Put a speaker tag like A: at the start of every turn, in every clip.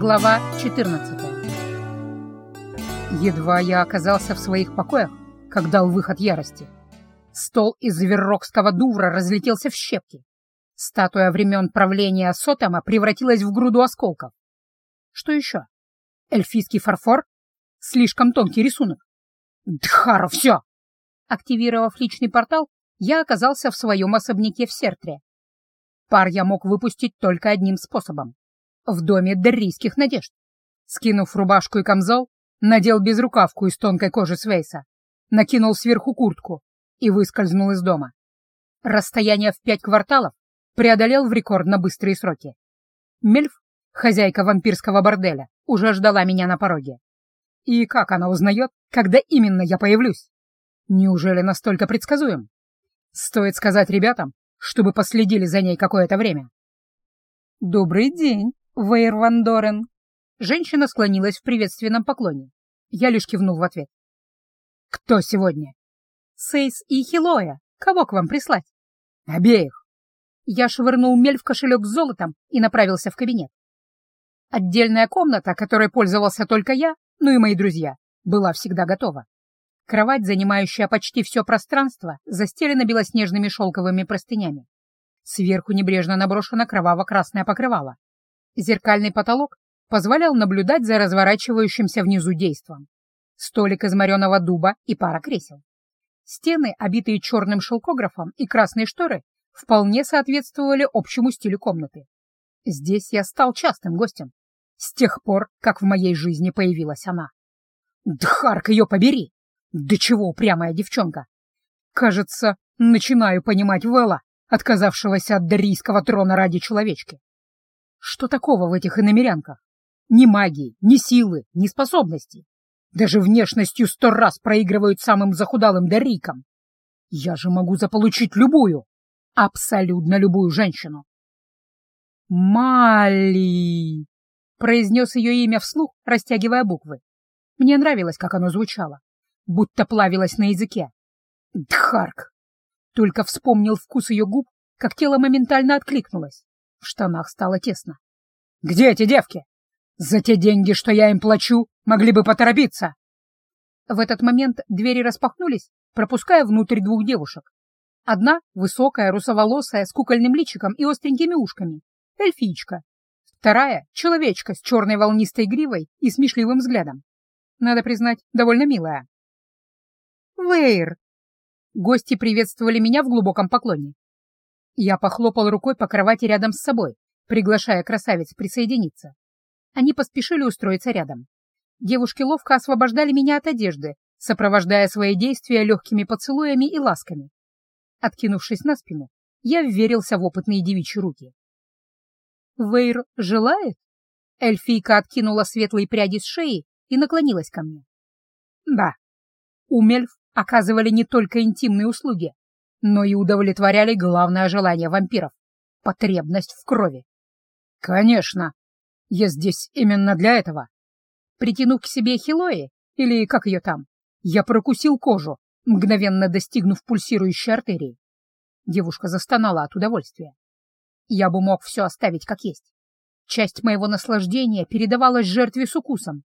A: Глава 14 Едва я оказался в своих покоях, как дал выход ярости. Стол из веррокского дувра разлетелся в щепки. Статуя времен правления Сотома превратилась в груду осколков. Что еще? Эльфийский фарфор? Слишком тонкий рисунок. Дхару, все! Активировав личный портал, я оказался в своем особняке в Сертре. Пар я мог выпустить только одним способом в доме даррийских надежд. Скинув рубашку и камзол, надел безрукавку из тонкой кожи Свейса, накинул сверху куртку и выскользнул из дома. Расстояние в пять кварталов преодолел в рекордно быстрые сроки. Мельф, хозяйка вампирского борделя, уже ждала меня на пороге. И как она узнает, когда именно я появлюсь? Неужели настолько предсказуем? Стоит сказать ребятам, чтобы последили за ней какое-то время. «Добрый день!» Вейр Ван Дорен. Женщина склонилась в приветственном поклоне. Я лишь кивнул в ответ. «Кто сегодня?» «Сейс и Хилоя. Кого к вам прислать?» «Обеих». Я швырнул мель в кошелек с золотом и направился в кабинет. Отдельная комната, которой пользовался только я, ну и мои друзья, была всегда готова. Кровать, занимающая почти все пространство, застелена белоснежными шелковыми простынями. Сверху небрежно наброшено кроваво-красное покрывало. Зеркальный потолок позволял наблюдать за разворачивающимся внизу действом. Столик из мореного дуба и пара кресел. Стены, обитые черным шелкографом и красные шторы, вполне соответствовали общему стилю комнаты. Здесь я стал частым гостем, с тех пор, как в моей жизни появилась она. Дхарк ее побери! Да чего упрямая девчонка! Кажется, начинаю понимать Вэлла, отказавшегося от дарийского трона ради человечки. Что такого в этих иномерянках? Ни магии, ни силы, ни способностей. Даже внешностью сто раз проигрывают самым захудалым дарикам. Я же могу заполучить любую, абсолютно любую женщину. «Мали!» — произнес ее имя вслух, растягивая буквы. Мне нравилось, как оно звучало, будто плавилось на языке. Дхарк! Только вспомнил вкус ее губ, как тело моментально откликнулось. В штанах стало тесно. «Где эти девки? За те деньги, что я им плачу, могли бы поторопиться!» В этот момент двери распахнулись, пропуская внутрь двух девушек. Одна — высокая, русоволосая, с кукольным личиком и остренькими ушками. Эльфичка. Вторая — человечка с черной волнистой гривой и смешливым взглядом. Надо признать, довольно милая. «Вейр!» Гости приветствовали меня в глубоком поклоне. Я похлопал рукой по кровати рядом с собой, приглашая красавиц присоединиться. Они поспешили устроиться рядом. Девушки ловко освобождали меня от одежды, сопровождая свои действия легкими поцелуями и ласками. Откинувшись на спину, я вверился в опытные девичьи руки. «Вейр желает?» Эльфийка откинула светлые пряди с шеи и наклонилась ко мне. «Да, у Мельф оказывали не только интимные услуги, но и удовлетворяли главное желание вампиров — потребность в крови. «Конечно! Я здесь именно для этого!» Притянув к себе Хилои, или как ее там, я прокусил кожу, мгновенно достигнув пульсирующей артерии. Девушка застонала от удовольствия. Я бы мог все оставить как есть. Часть моего наслаждения передавалась жертве с укусом.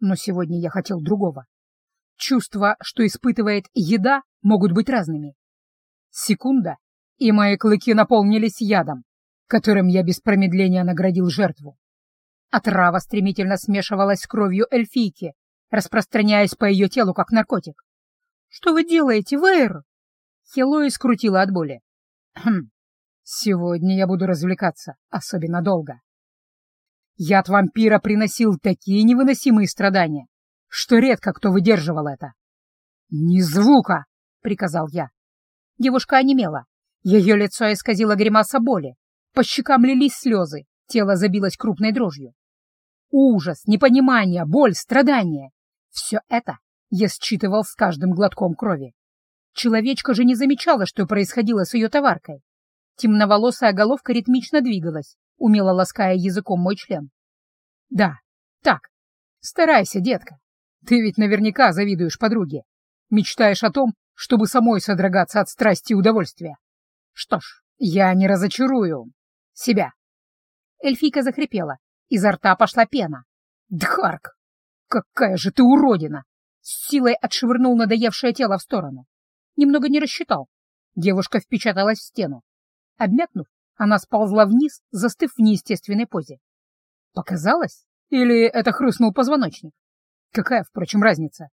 A: Но сегодня я хотел другого. Чувства, что испытывает еда, могут быть разными. Секунда, и мои клыки наполнились ядом, которым я без промедления наградил жертву. Отрава стремительно смешивалась с кровью эльфийки, распространяясь по ее телу как наркотик. «Что вы делаете, Вэйр?» Хелои скрутила от боли. «Хм, сегодня я буду развлекаться особенно долго». Яд вампира приносил такие невыносимые страдания, что редко кто выдерживал это. «Ни звука!» — приказал я. Девушка онемела. Ее лицо исказило гримаса боли. По щекам лились слезы, тело забилось крупной дрожью. Ужас, непонимание, боль, страдания — все это я считывал с каждым глотком крови. Человечка же не замечала, что происходило с ее товаркой. Темноволосая головка ритмично двигалась, умело лаская языком мой член. «Да, так, старайся, детка. Ты ведь наверняка завидуешь подруге. Мечтаешь о том, чтобы самой содрогаться от страсти и удовольствия. Что ж, я не разочарую себя. Эльфийка захрипела, Изо рта пошла пена. Дхарк! Какая же ты уродина! С силой отшвырнул надоевшее тело в сторону. Немного не рассчитал. Девушка впечаталась в стену. Обмякнув, она сползла вниз, застыв в неестественной позе. Показалось? Или это хрустнул позвоночник? Какая, впрочем, разница?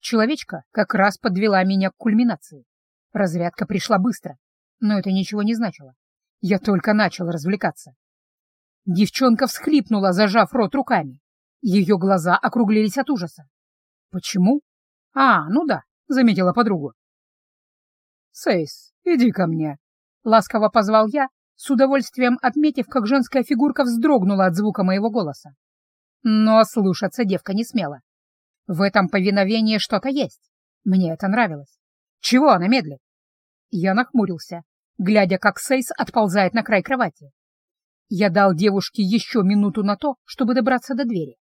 A: Человечка как раз подвела меня к кульминации. Разрядка пришла быстро, но это ничего не значило. Я только начал развлекаться. Девчонка всхлипнула, зажав рот руками. Ее глаза округлились от ужаса. Почему? А, ну да, заметила подругу. Сейс, иди ко мне. Ласково позвал я, с удовольствием отметив, как женская фигурка вздрогнула от звука моего голоса. Но слушаться девка не смела. В этом повиновении что-то есть. Мне это нравилось. Чего она медлит? Я нахмурился, глядя, как Сейс отползает на край кровати. Я дал девушке еще минуту на то, чтобы добраться до двери.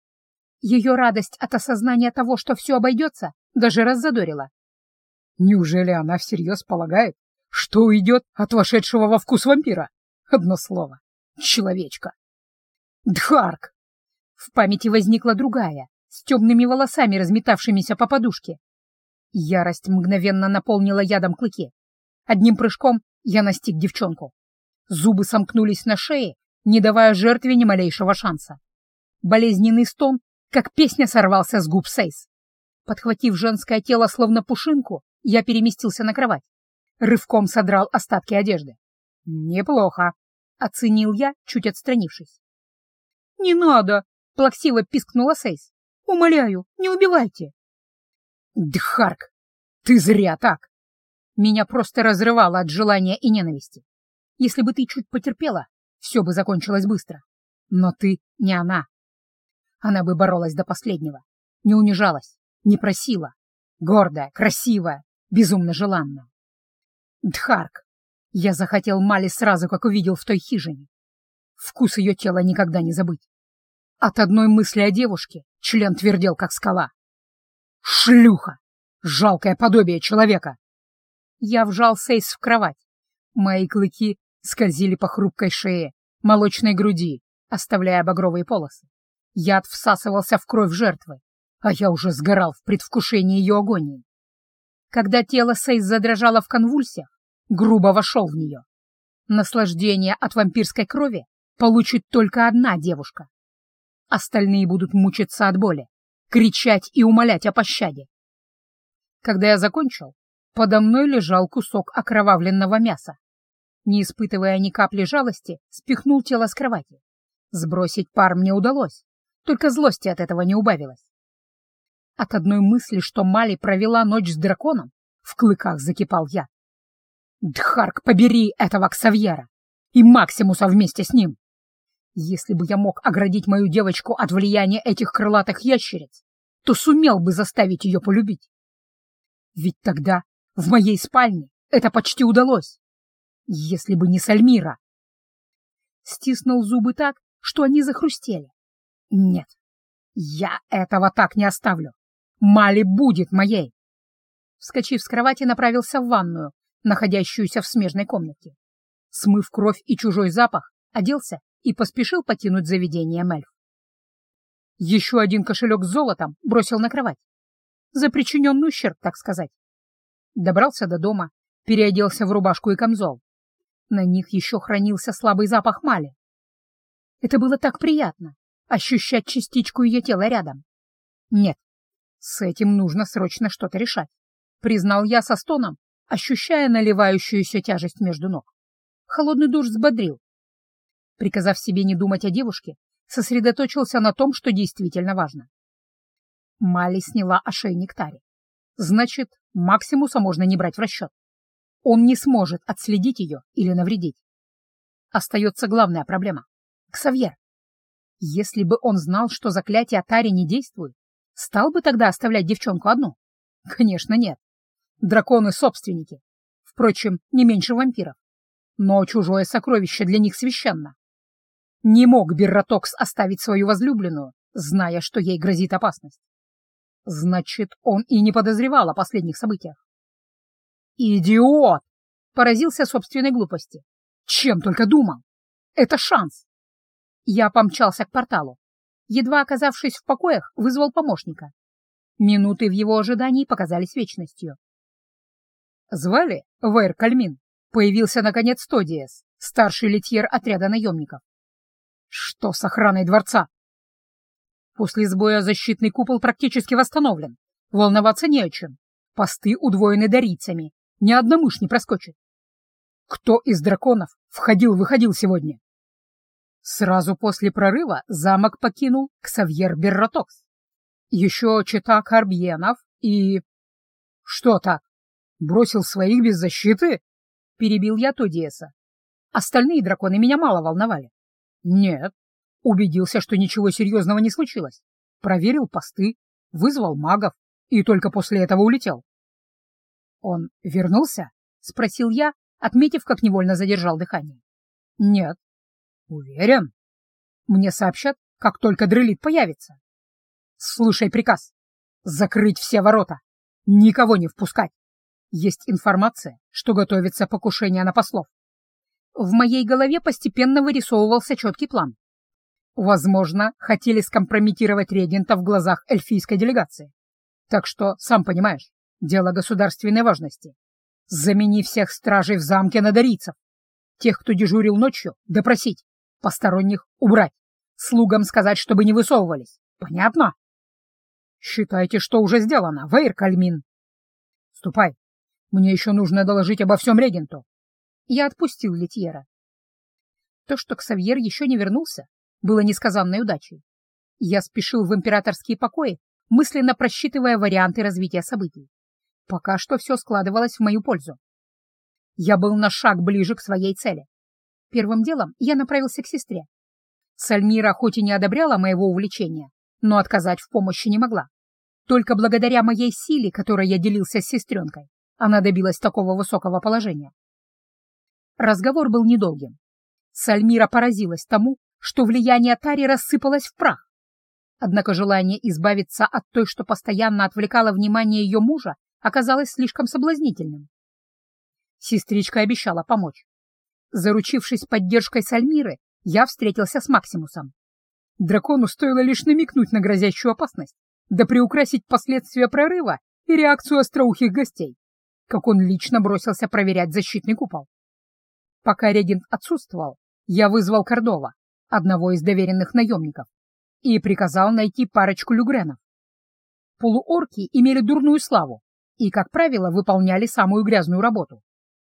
A: Ее радость от осознания того, что все обойдется, даже раззадорила. Неужели она всерьез полагает, что уйдет от вошедшего во вкус вампира? Одно слово. Человечка. Дхарк! В памяти возникла другая, с темными волосами, разметавшимися по подушке. Ярость мгновенно наполнила ядом клыки. Одним прыжком я настиг девчонку. Зубы сомкнулись на шее, не давая жертве ни малейшего шанса. Болезненный стон, как песня, сорвался с губ Сейс. Подхватив женское тело словно пушинку, я переместился на кровать. Рывком содрал остатки одежды. «Неплохо», — оценил я, чуть отстранившись. «Не надо!» — плаксиво пискнула Сейс. Умоляю, не убивайте. Дхарк, ты зря так. Меня просто разрывало от желания и ненависти. Если бы ты чуть потерпела, все бы закончилось быстро. Но ты не она. Она бы боролась до последнего, не унижалась, не просила. Гордая, красивая, безумно желанная. Дхарк, я захотел Мали сразу, как увидел в той хижине. Вкус ее тела никогда не забыть. От одной мысли о девушке член твердел, как скала. «Шлюха! Жалкое подобие человека!» Я вжал Сейс в кровать. Мои клыки скользили по хрупкой шее, молочной груди, оставляя багровые полосы. Яд всасывался в кровь жертвы, а я уже сгорал в предвкушении ее агонии. Когда тело Сейс задрожало в конвульсиях, грубо вошел в нее. Наслаждение от вампирской крови получит только одна девушка. Остальные будут мучиться от боли, кричать и умолять о пощаде. Когда я закончил, подо мной лежал кусок окровавленного мяса. Не испытывая ни капли жалости, спихнул тело с кровати. Сбросить пар мне удалось, только злости от этого не убавилось. От одной мысли, что Мали провела ночь с драконом, в клыках закипал я. Дхарк, побери этого Ксавьера и Максимуса вместе с ним. Если бы я мог оградить мою девочку от влияния этих крылатых ящериц, то сумел бы заставить ее полюбить. Ведь тогда в моей спальне это почти удалось. Если бы не Сальмира. Стиснул зубы так, что они захрустели. Нет, я этого так не оставлю. Мали будет моей. Вскочив с кровати, направился в ванную, находящуюся в смежной комнате. Смыв кровь и чужой запах, оделся и поспешил покинуть заведение Мельф. Еще один кошелек с золотом бросил на кровать. За причиненный ущерб, так сказать. Добрался до дома, переоделся в рубашку и камзол. На них еще хранился слабый запах мали. Это было так приятно — ощущать частичку ее тела рядом. Нет, с этим нужно срочно что-то решать, — признал я со стоном, ощущая наливающуюся тяжесть между ног. Холодный душ взбодрил, Приказав себе не думать о девушке, сосредоточился на том, что действительно важно. Мали сняла ошейник Тари. Значит, Максимуса можно не брать в расчет. Он не сможет отследить ее или навредить. Остается главная проблема — Ксавьер. Если бы он знал, что заклятие Тари не действует, стал бы тогда оставлять девчонку одну? Конечно, нет. Драконы — собственники. Впрочем, не меньше вампиров. Но чужое сокровище для них священно. Не мог Берратокс оставить свою возлюбленную, зная, что ей грозит опасность. Значит, он и не подозревал о последних событиях. «Идиот!» — поразился собственной глупости. «Чем только думал! Это шанс!» Я помчался к порталу. Едва оказавшись в покоях, вызвал помощника. Минуты в его ожидании показались вечностью. Звали Вэр Кальмин. Появился, наконец, Тодиес, старший литьер отряда наемников. Что с охраной дворца? После сбоя защитный купол практически восстановлен. Волноваться не о чем. Посты удвоены дарийцами. Ни одна мышь не проскочит. Кто из драконов входил-выходил сегодня? Сразу после прорыва замок покинул Ксавьер Берротокс. Еще чита Карбьенов и... Что так? Бросил своих без защиты? Перебил я Тодиеса. Остальные драконы меня мало волновали. Нет. Убедился, что ничего серьезного не случилось. Проверил посты, вызвал магов и только после этого улетел. «Он вернулся?» — спросил я, отметив, как невольно задержал дыхание. «Нет». «Уверен?» «Мне сообщат, как только дрелит появится». «Слушай приказ. Закрыть все ворота. Никого не впускать. Есть информация, что готовится покушение на послов. В моей голове постепенно вырисовывался четкий план. Возможно, хотели скомпрометировать регента в глазах эльфийской делегации. Так что, сам понимаешь, дело государственной важности. Замени всех стражей в замке на дарийцев. Тех, кто дежурил ночью, допросить. Посторонних убрать. Слугам сказать, чтобы не высовывались. Понятно? Считайте, что уже сделано, Вейр Кальмин. Ступай. Мне еще нужно доложить обо всем регенту. Я отпустил Летьера. То, что Ксавьер еще не вернулся, было несказанной удачей. Я спешил в императорские покои, мысленно просчитывая варианты развития событий. Пока что все складывалось в мою пользу. Я был на шаг ближе к своей цели. Первым делом я направился к сестре. Сальмира хоть и не одобряла моего увлечения, но отказать в помощи не могла. Только благодаря моей силе, которой я делился с сестренкой, она добилась такого высокого положения. Разговор был недолгим. Сальмира поразилась тому, что влияние Тари рассыпалось в прах. Однако желание избавиться от той, что постоянно отвлекало внимание ее мужа, оказалось слишком соблазнительным. Сестричка обещала помочь. Заручившись поддержкой Сальмиры, я встретился с Максимусом. Дракону стоило лишь намекнуть на грозящую опасность, да приукрасить последствия прорыва и реакцию остроухих гостей, как он лично бросился проверять защитный купол. Пока регент отсутствовал, я вызвал Кордова, одного из доверенных наемников, и приказал найти парочку люгренов. Полуорки имели дурную славу и, как правило, выполняли самую грязную работу.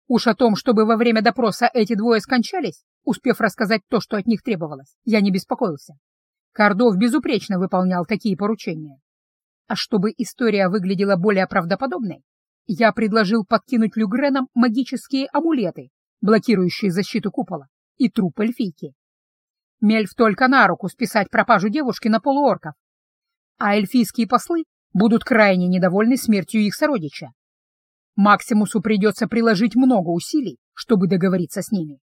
A: Уж о том, чтобы во время допроса эти двое скончались, успев рассказать то, что от них требовалось, я не беспокоился. Кордов безупречно выполнял такие поручения. А чтобы история выглядела более правдоподобной, я предложил подкинуть люгренам магические амулеты, блокирующие защиту купола, и труп эльфийки. Мельф только на руку списать пропажу девушки на полуорков. А эльфийские послы будут крайне недовольны смертью их сородича. Максимусу придется приложить много усилий, чтобы договориться с ними.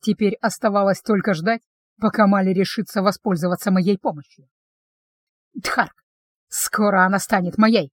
A: Теперь оставалось только ждать, пока Мали решится воспользоваться моей помощью. Дхарк, скоро она станет моей.